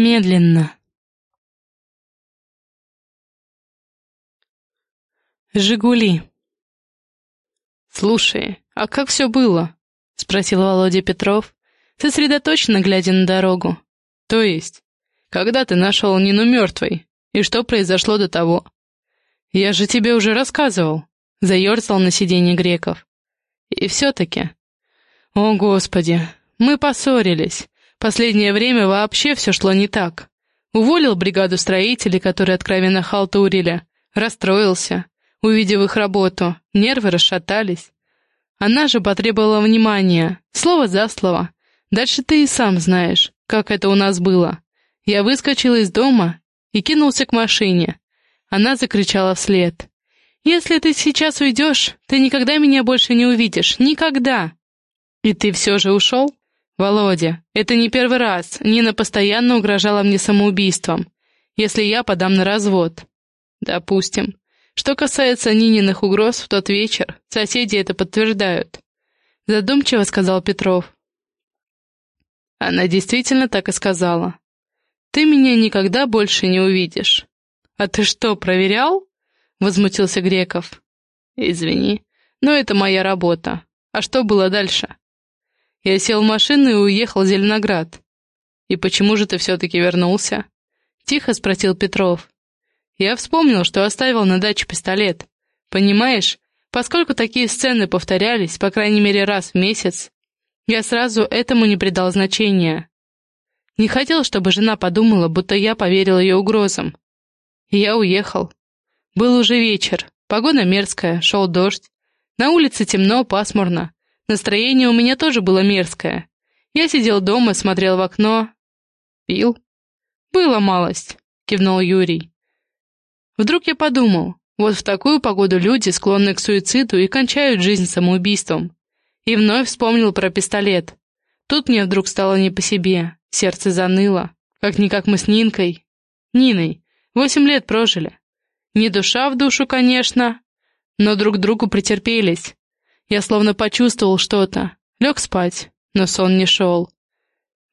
Медленно. «Жигули». «Слушай, а как все было?» — спросил Володя Петров, сосредоточенно глядя на дорогу. «То есть, когда ты нашел Нину мертвой, и что произошло до того?» «Я же тебе уже рассказывал», — заерзал на сиденье Греков. «И все-таки...» «О, Господи, мы поссорились. Последнее время вообще все шло не так. Уволил бригаду строителей, которые откровенно халтурили, расстроился, увидев их работу, нервы расшатались. Она же потребовала внимания, слово за слово. Дальше ты и сам знаешь, как это у нас было. Я выскочил из дома и кинулся к машине. Она закричала вслед. «Если ты сейчас уйдешь, ты никогда меня больше не увидишь. Никогда!» «И ты все же ушел?» «Володя, это не первый раз. Нина постоянно угрожала мне самоубийством, если я подам на развод». «Допустим. Что касается Нининых угроз в тот вечер, соседи это подтверждают. Задумчиво сказал Петров. Она действительно так и сказала. Ты меня никогда больше не увидишь. А ты что, проверял? Возмутился Греков. Извини, но это моя работа. А что было дальше? Я сел в машину и уехал в Зеленоград. И почему же ты все-таки вернулся? Тихо спросил Петров. Я вспомнил, что оставил на даче пистолет. Понимаешь, поскольку такие сцены повторялись, по крайней мере, раз в месяц, я сразу этому не придал значения. Не хотел, чтобы жена подумала, будто я поверил ее угрозам. я уехал. Был уже вечер, погода мерзкая, шел дождь. На улице темно, пасмурно. Настроение у меня тоже было мерзкое. Я сидел дома, смотрел в окно. Пил? Было малость, кивнул Юрий. Вдруг я подумал, вот в такую погоду люди склонны к суициду и кончают жизнь самоубийством. И вновь вспомнил про пистолет. Тут мне вдруг стало не по себе, сердце заныло. Как-никак мы с Нинкой, Ниной, восемь лет прожили. Не душа в душу, конечно, но друг другу претерпелись. Я словно почувствовал что-то, лег спать, но сон не шел.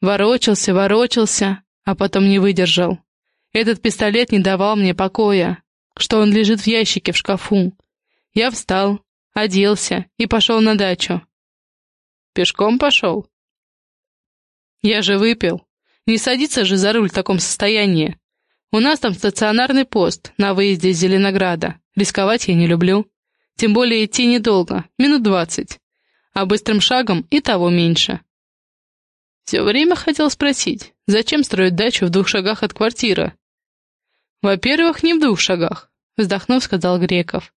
Ворочался, ворочался, а потом не выдержал. Этот пистолет не давал мне покоя, что он лежит в ящике в шкафу. Я встал, оделся и пошел на дачу. Пешком пошел? Я же выпил. Не садиться же за руль в таком состоянии. У нас там стационарный пост на выезде из Зеленограда. Рисковать я не люблю. Тем более идти недолго, минут двадцать. А быстрым шагом и того меньше. Все время хотел спросить, зачем строить дачу в двух шагах от квартиры? «Во-первых, не в двух шагах», — вздохнув, сказал Греков.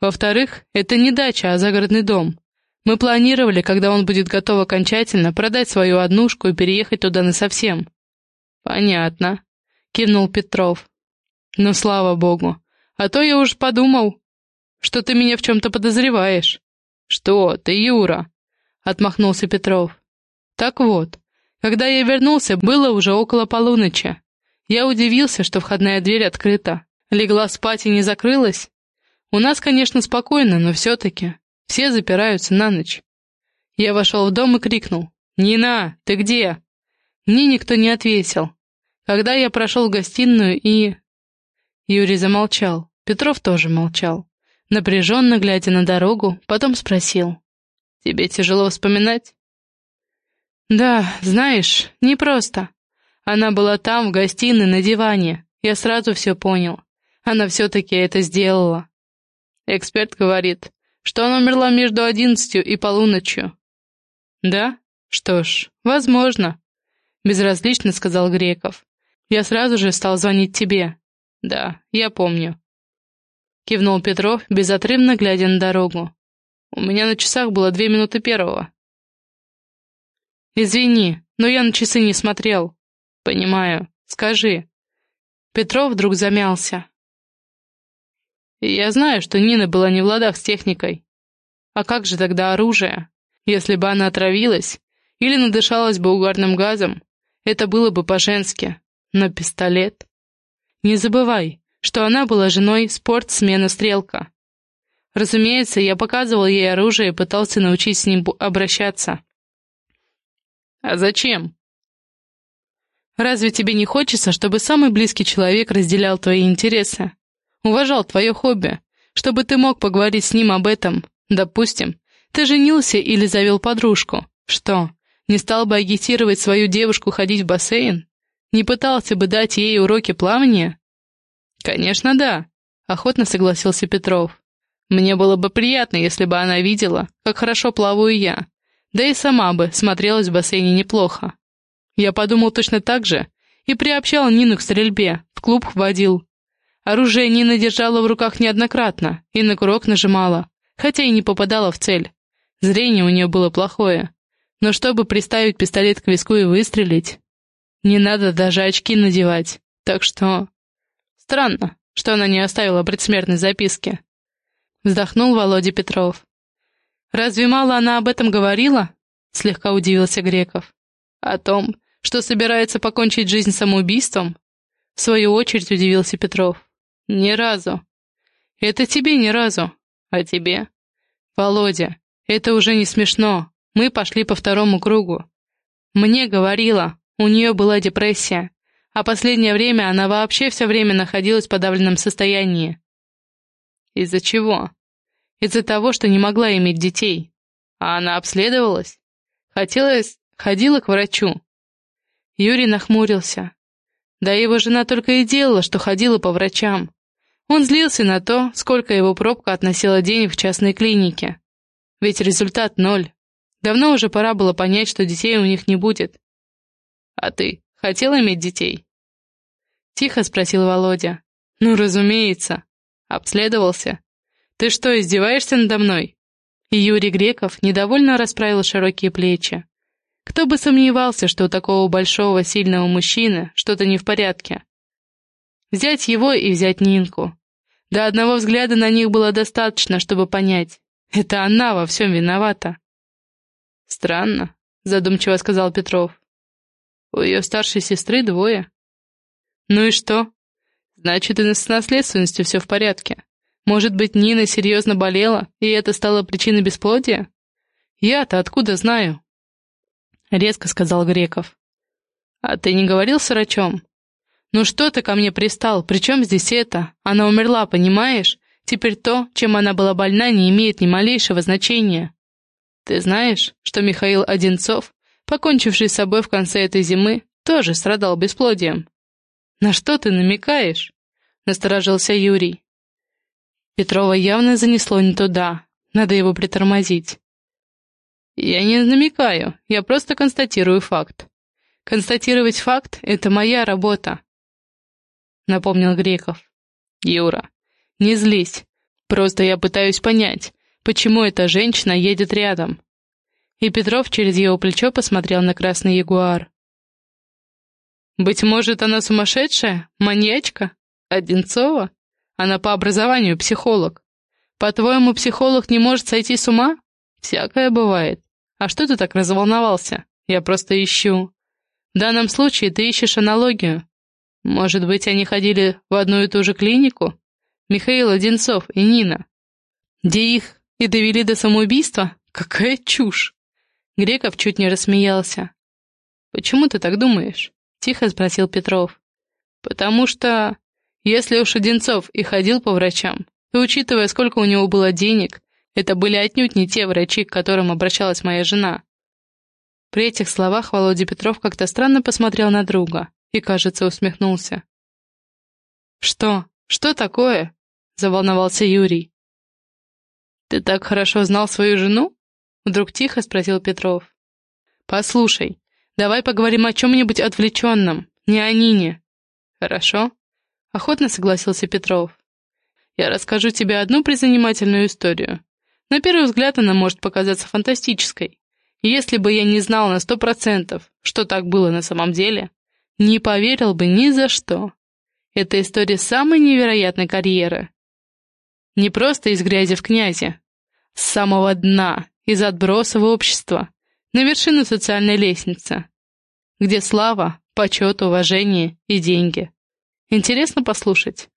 «Во-вторых, это не дача, а загородный дом. Мы планировали, когда он будет готов окончательно, продать свою однушку и переехать туда насовсем». «Понятно», — кивнул Петров. «Ну, слава богу. А то я уж подумал, что ты меня в чем-то подозреваешь». «Что ты, Юра?» — отмахнулся Петров. «Так вот, когда я вернулся, было уже около полуночи. Я удивился, что входная дверь открыта. Легла спать и не закрылась. У нас, конечно, спокойно, но все-таки. Все запираются на ночь. Я вошел в дом и крикнул. «Нина, ты где?» Мне никто не ответил. Когда я прошел в гостиную и... Юрий замолчал. Петров тоже молчал. Напряженно глядя на дорогу, потом спросил. «Тебе тяжело вспоминать?» «Да, знаешь, непросто. Она была там, в гостиной, на диване. Я сразу все понял. Она все-таки это сделала. Эксперт говорит, что она умерла между одиннадцатью и полуночью. Да? Что ж, возможно. Безразлично сказал Греков. Я сразу же стал звонить тебе. Да, я помню. Кивнул Петров, безотрывно глядя на дорогу. У меня на часах было две минуты первого. Извини, но я на часы не смотрел. «Понимаю. Скажи». Петров вдруг замялся. «Я знаю, что Нина была не в ладах с техникой. А как же тогда оружие? Если бы она отравилась или надышалась бы угарным газом, это было бы по-женски. Но пистолет... Не забывай, что она была женой спортсмена Стрелка. Разумеется, я показывал ей оружие и пытался научить с ним обращаться. «А зачем?» Разве тебе не хочется, чтобы самый близкий человек разделял твои интересы? Уважал твое хобби, чтобы ты мог поговорить с ним об этом. Допустим, ты женился или завел подружку. Что, не стал бы агитировать свою девушку ходить в бассейн? Не пытался бы дать ей уроки плавания? Конечно, да, охотно согласился Петров. Мне было бы приятно, если бы она видела, как хорошо плаваю я. Да и сама бы смотрелась в бассейне неплохо. Я подумал точно так же и приобщал Нину к стрельбе, в клуб водил. Оружие Нина держала в руках неоднократно и на курок нажимала, хотя и не попадала в цель. Зрение у нее было плохое. Но чтобы приставить пистолет к виску и выстрелить, не надо даже очки надевать. Так что... Странно, что она не оставила предсмертной записки. Вздохнул Володя Петров. «Разве мало она об этом говорила?» Слегка удивился Греков. «О том, что собирается покончить жизнь самоубийством?» В свою очередь удивился Петров. «Ни разу. Это тебе ни разу. А тебе?» «Володя, это уже не смешно. Мы пошли по второму кругу. Мне говорила, у нее была депрессия, а последнее время она вообще все время находилась в подавленном состоянии. Из-за чего? Из-за того, что не могла иметь детей. А она обследовалась? Хотелось, ходила к врачу. Юрий нахмурился. Да его жена только и делала, что ходила по врачам. Он злился на то, сколько его пробка относила денег в частной клинике. Ведь результат ноль. Давно уже пора было понять, что детей у них не будет. «А ты хотел иметь детей?» Тихо спросил Володя. «Ну, разумеется. Обследовался. Ты что, издеваешься надо мной?» И Юрий Греков недовольно расправил широкие плечи. Кто бы сомневался, что у такого большого, сильного мужчины что-то не в порядке. Взять его и взять Нинку. До одного взгляда на них было достаточно, чтобы понять. Это она во всем виновата. Странно, задумчиво сказал Петров. У ее старшей сестры двое. Ну и что? Значит, и с наследственностью все в порядке. Может быть, Нина серьезно болела, и это стало причиной бесплодия? Я-то откуда знаю? резко сказал Греков. «А ты не говорил с врачом?» «Ну что ты ко мне пристал? Причем здесь это? Она умерла, понимаешь? Теперь то, чем она была больна, не имеет ни малейшего значения. Ты знаешь, что Михаил Одинцов, покончивший с собой в конце этой зимы, тоже страдал бесплодием?» «На что ты намекаешь?» — насторожился Юрий. Петрова явно занесло не туда, надо его притормозить. «Я не намекаю, я просто констатирую факт. Констатировать факт — это моя работа», — напомнил Греков. «Юра, не злись, просто я пытаюсь понять, почему эта женщина едет рядом». И Петров через его плечо посмотрел на красный ягуар. «Быть может, она сумасшедшая? Маньячка? Одинцова? Она по образованию психолог. По-твоему, психолог не может сойти с ума? Всякое бывает. А что ты так разволновался? Я просто ищу. В данном случае ты ищешь аналогию. Может быть, они ходили в одну и ту же клинику? Михаил Одинцов и Нина. Где их и довели до самоубийства? Какая чушь! Греков чуть не рассмеялся. «Почему ты так думаешь?» — тихо спросил Петров. «Потому что, если уж Одинцов и ходил по врачам, то, учитывая, сколько у него было денег, это были отнюдь не те врачи, к которым обращалась моя жена. При этих словах Володя Петров как-то странно посмотрел на друга и, кажется, усмехнулся. «Что? Что такое?» — заволновался Юрий. «Ты так хорошо знал свою жену?» — вдруг тихо спросил Петров. «Послушай, давай поговорим о чем-нибудь отвлеченном, не о Нине». «Хорошо?» — охотно согласился Петров. «Я расскажу тебе одну призанимательную историю. На первый взгляд она может показаться фантастической. Если бы я не знал на сто процентов, что так было на самом деле, не поверил бы ни за что. Это история самой невероятной карьеры. Не просто из грязи в князи. С самого дна, из отбросов общества, на вершину социальной лестницы, где слава, почет, уважение и деньги. Интересно послушать?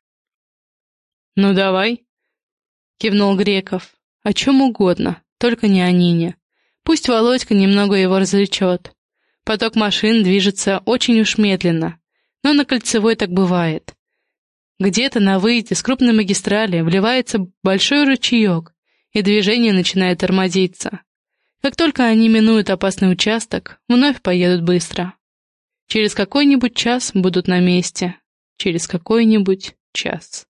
«Ну давай», — кивнул Греков. О чем угодно, только не о Нине. Пусть Володька немного его развлечет. Поток машин движется очень уж медленно, но на кольцевой так бывает. Где-то на выезде с крупной магистрали вливается большой ручеек, и движение начинает тормозиться. Как только они минуют опасный участок, вновь поедут быстро. Через какой-нибудь час будут на месте. Через какой-нибудь час.